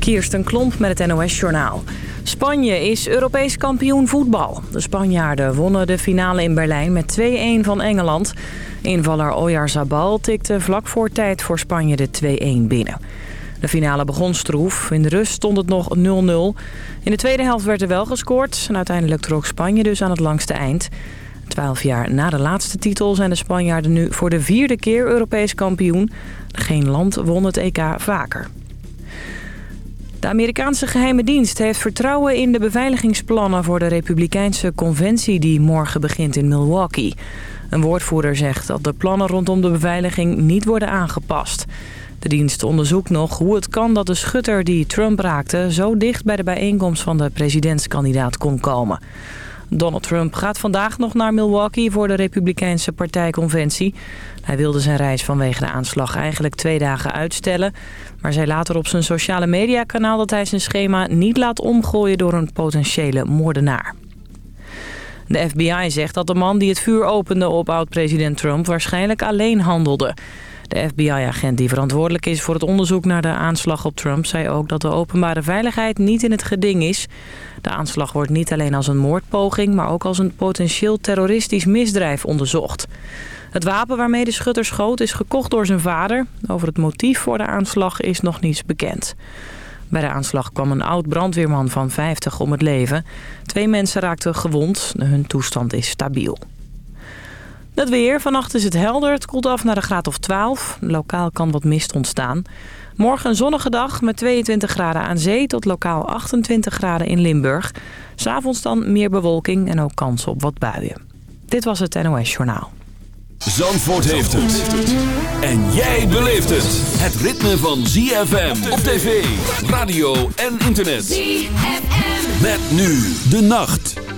Kirsten Klomp met het NOS-journaal. Spanje is Europees kampioen voetbal. De Spanjaarden wonnen de finale in Berlijn met 2-1 van Engeland. Invaller Oyarzabal tikte vlak voor tijd voor Spanje de 2-1 binnen. De finale begon stroef. In de rust stond het nog 0-0. In de tweede helft werd er wel gescoord. En uiteindelijk trok Spanje dus aan het langste eind. Twaalf jaar na de laatste titel zijn de Spanjaarden nu voor de vierde keer Europees kampioen. Geen land won het EK vaker. De Amerikaanse geheime dienst heeft vertrouwen in de beveiligingsplannen voor de Republikeinse conventie die morgen begint in Milwaukee. Een woordvoerder zegt dat de plannen rondom de beveiliging niet worden aangepast. De dienst onderzoekt nog hoe het kan dat de schutter die Trump raakte... zo dicht bij de bijeenkomst van de presidentskandidaat kon komen. Donald Trump gaat vandaag nog naar Milwaukee voor de Republikeinse partijconventie. Hij wilde zijn reis vanwege de aanslag eigenlijk twee dagen uitstellen. Maar zei later op zijn sociale mediakanaal dat hij zijn schema niet laat omgooien door een potentiële moordenaar. De FBI zegt dat de man die het vuur opende op oud-president Trump waarschijnlijk alleen handelde. De FBI-agent die verantwoordelijk is voor het onderzoek naar de aanslag op Trump... zei ook dat de openbare veiligheid niet in het geding is. De aanslag wordt niet alleen als een moordpoging... maar ook als een potentieel terroristisch misdrijf onderzocht. Het wapen waarmee de schutter schoot is gekocht door zijn vader. Over het motief voor de aanslag is nog niets bekend. Bij de aanslag kwam een oud brandweerman van 50 om het leven. Twee mensen raakten gewond. Hun toestand is stabiel. Het weer. Vannacht is het helder. Het koelt af naar de graad of 12. Lokaal kan wat mist ontstaan. Morgen een zonnige dag met 22 graden aan zee tot lokaal 28 graden in Limburg. S'avonds dan meer bewolking en ook kans op wat buien. Dit was het NOS Journaal. Zandvoort heeft het. En jij beleeft het. Het ritme van ZFM op tv, radio en internet. ZFM. Met nu de nacht.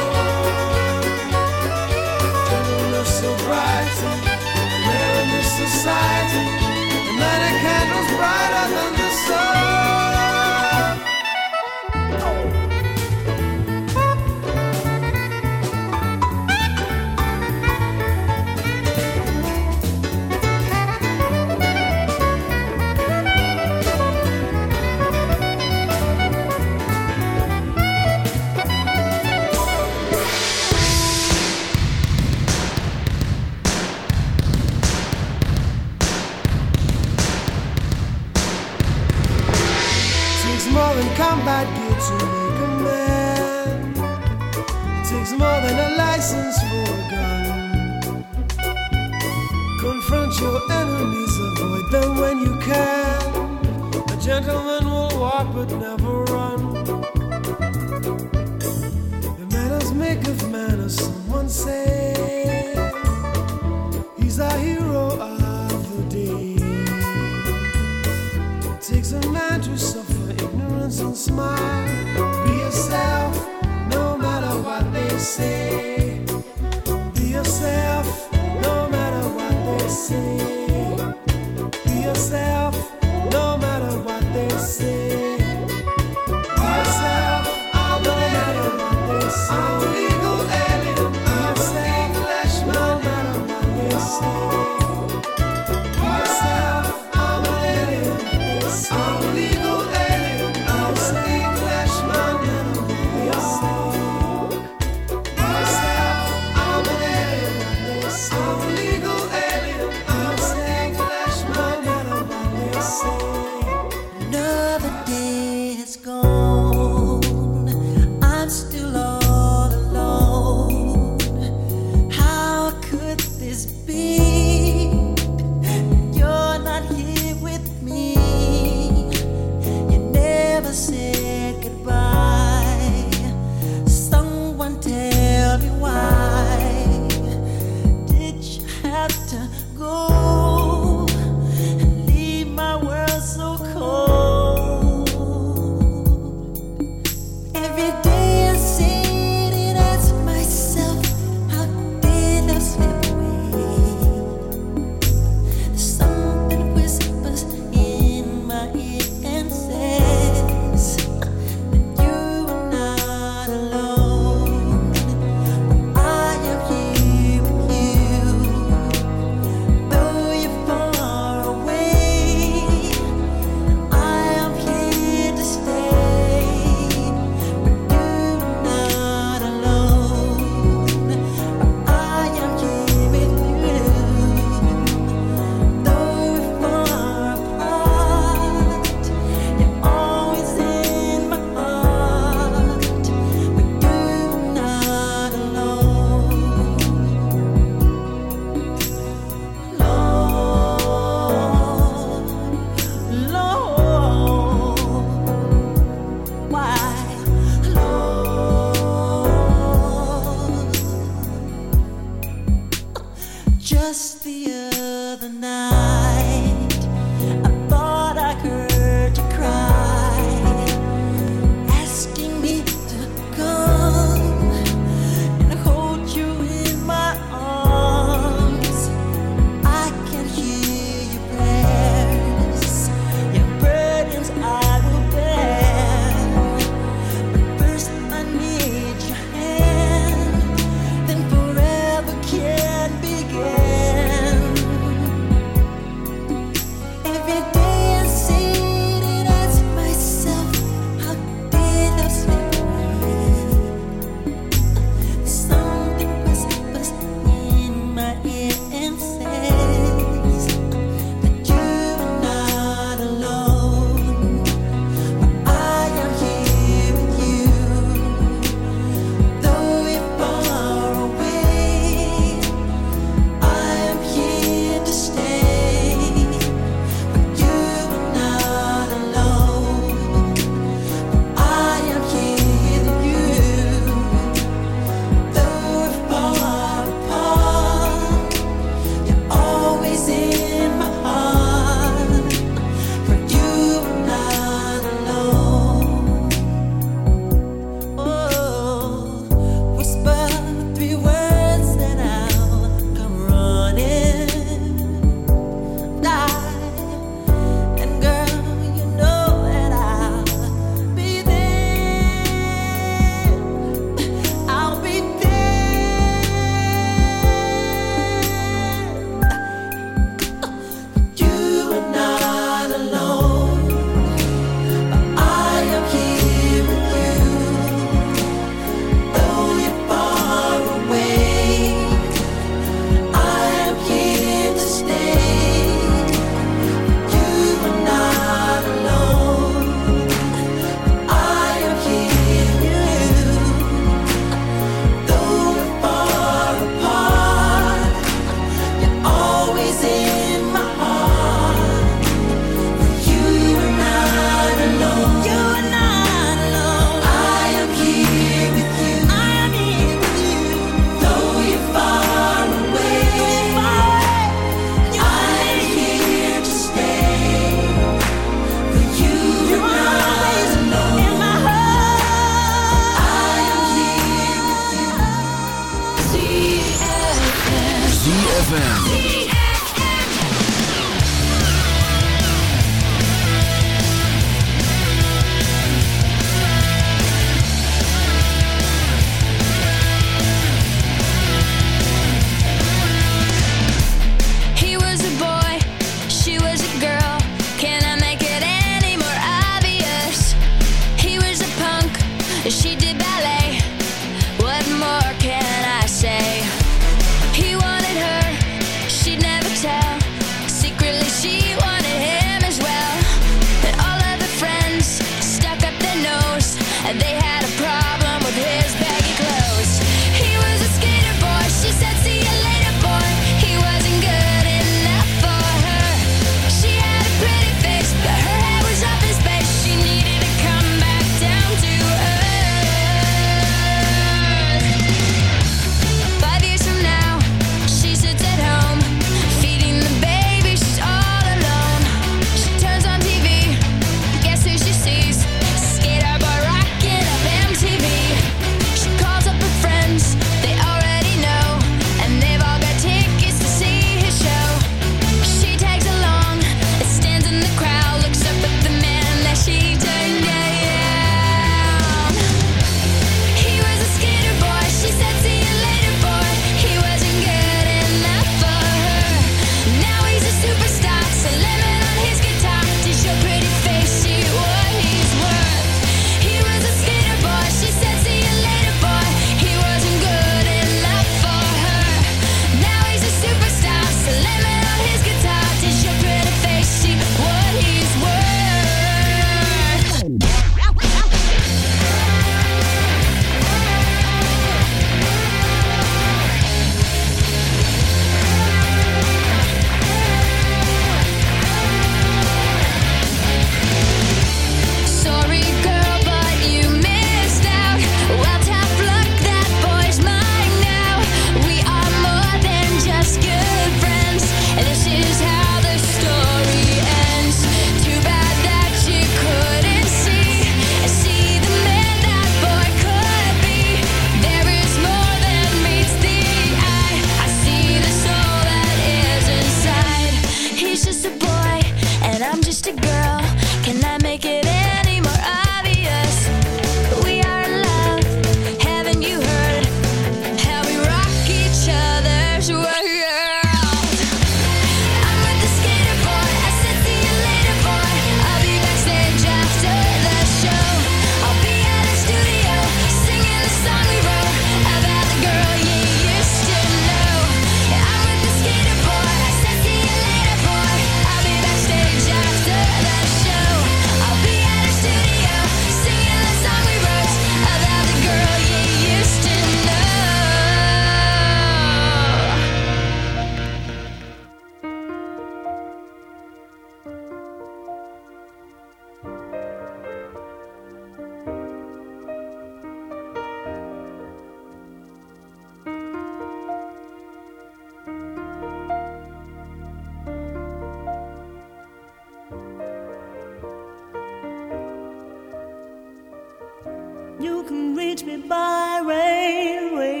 me by railway.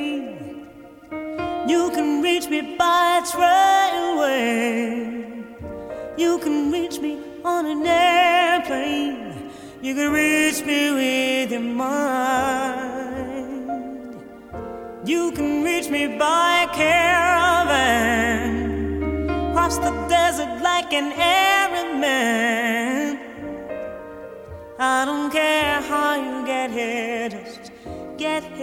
You can reach me by trailway. You can reach me on an airplane. You can reach me with your mind. You can reach me by caravan. Cross the desert like an Arab man. I don't care how you get here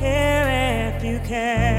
care if you care.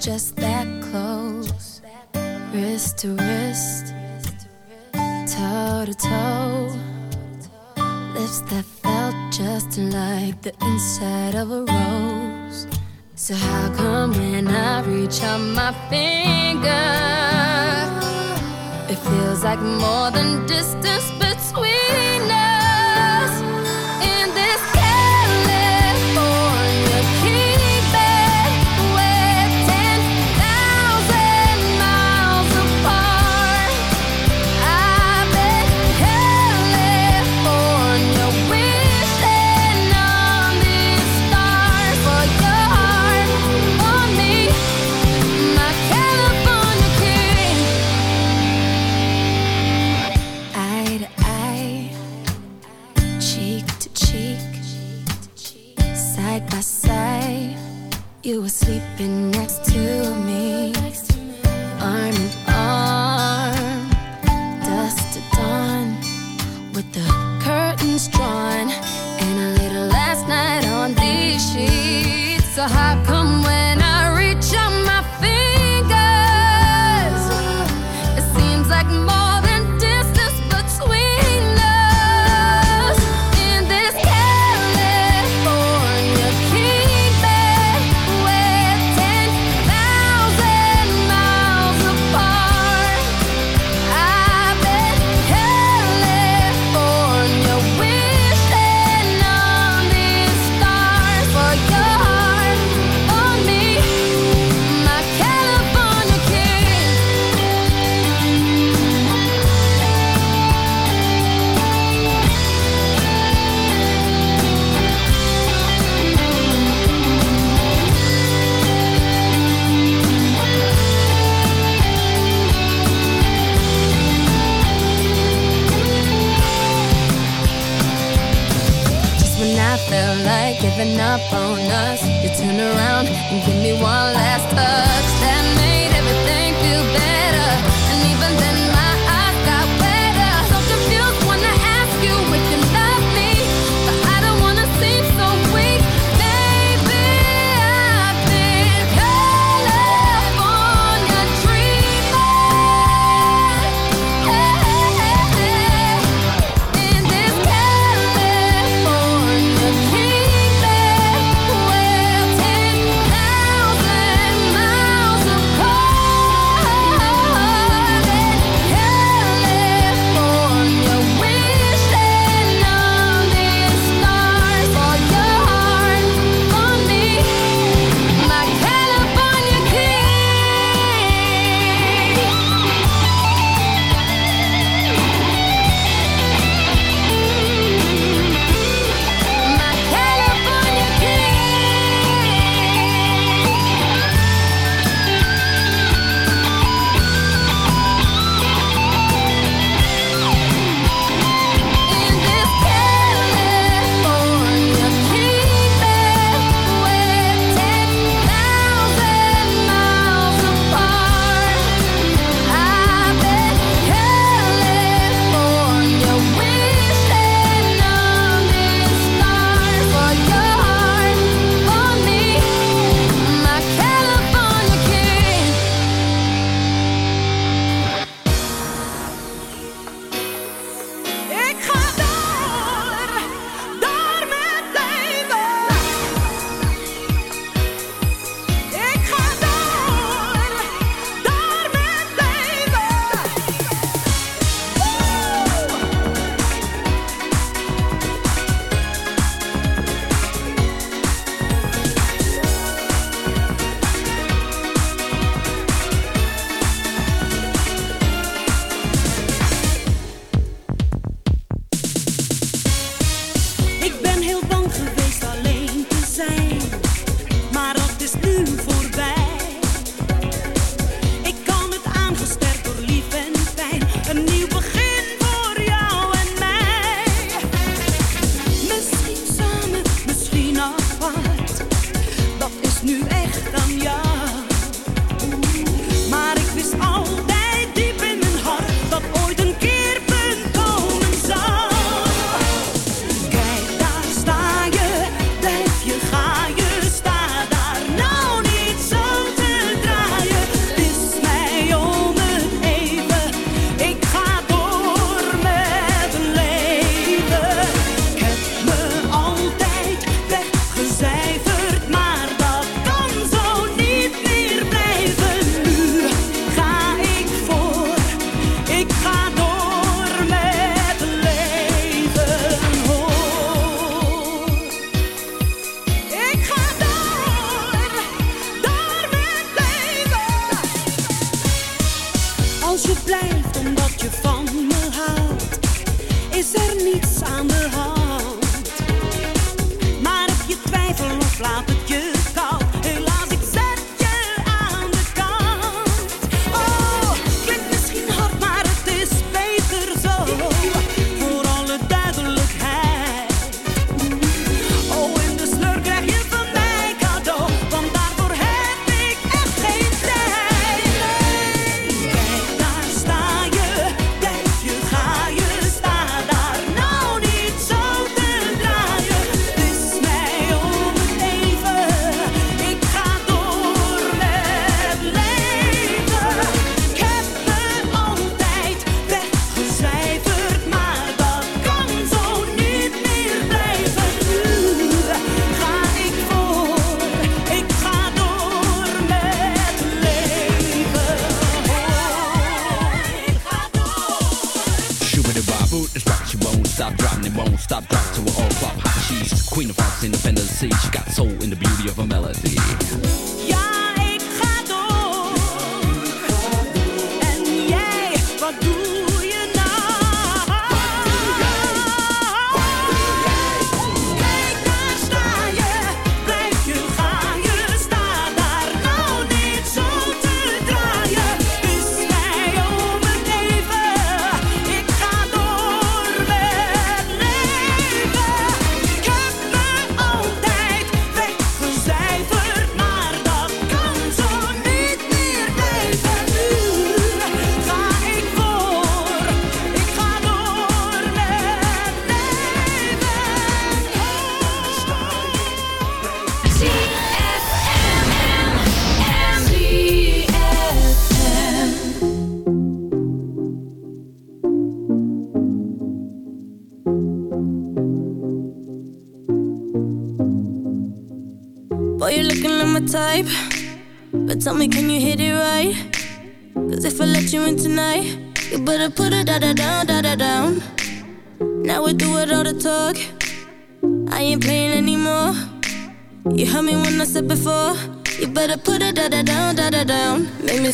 Just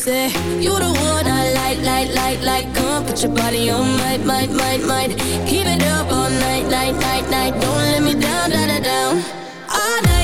say You the one I like, like, like, like. Come put your body on might, might, might, might Keep it up all night, night, night, night. Don't let me down, down, down, down. All night,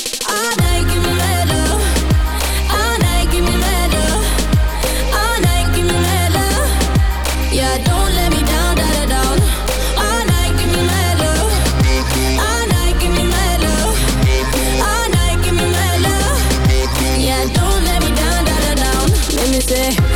say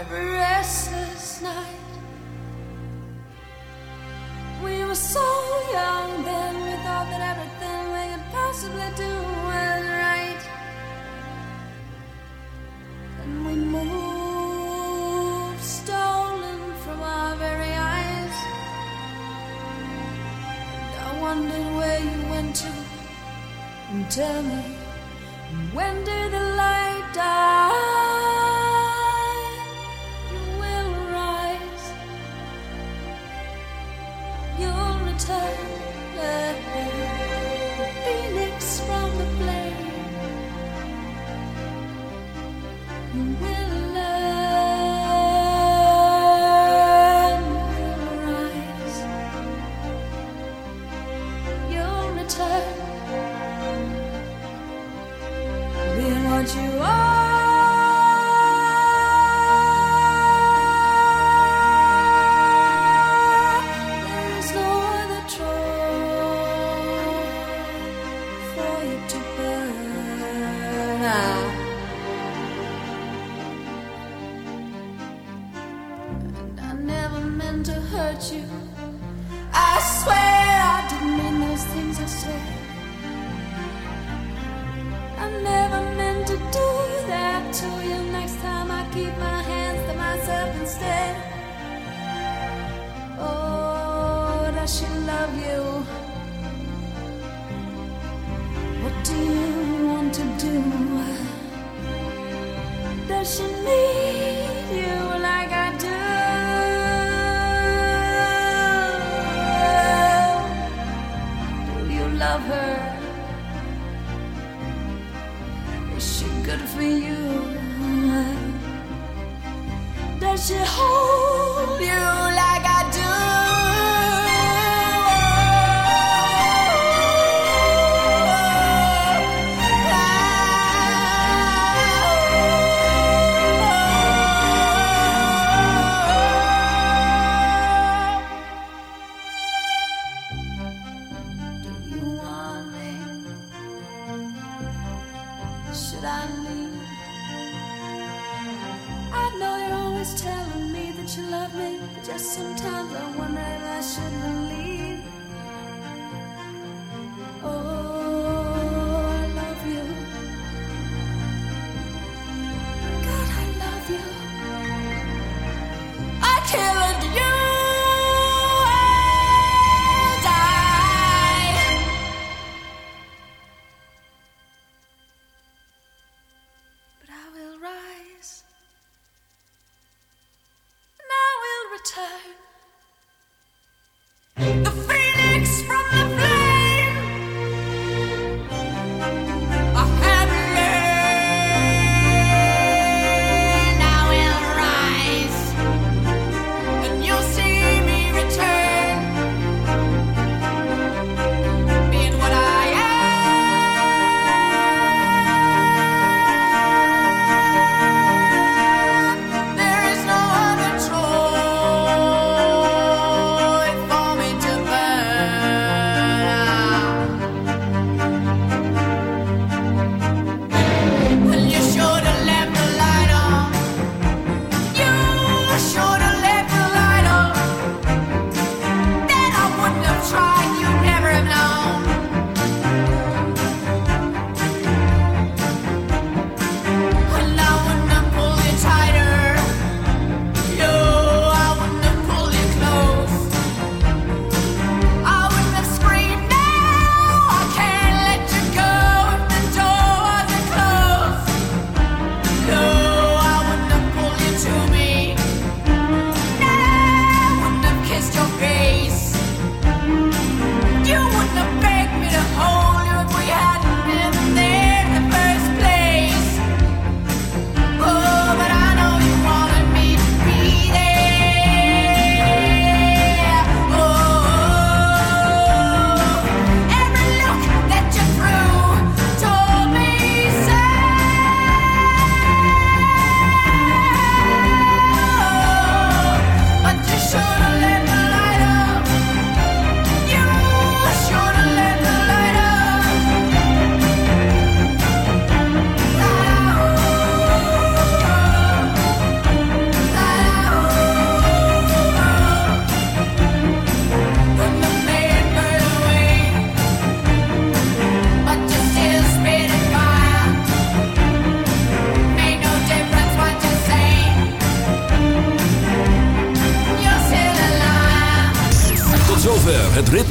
every restless night. We were so young then, we thought that everything we could possibly do was right. And we moved, stolen from our very eyes. I where you went to. And tell me, when did the light die?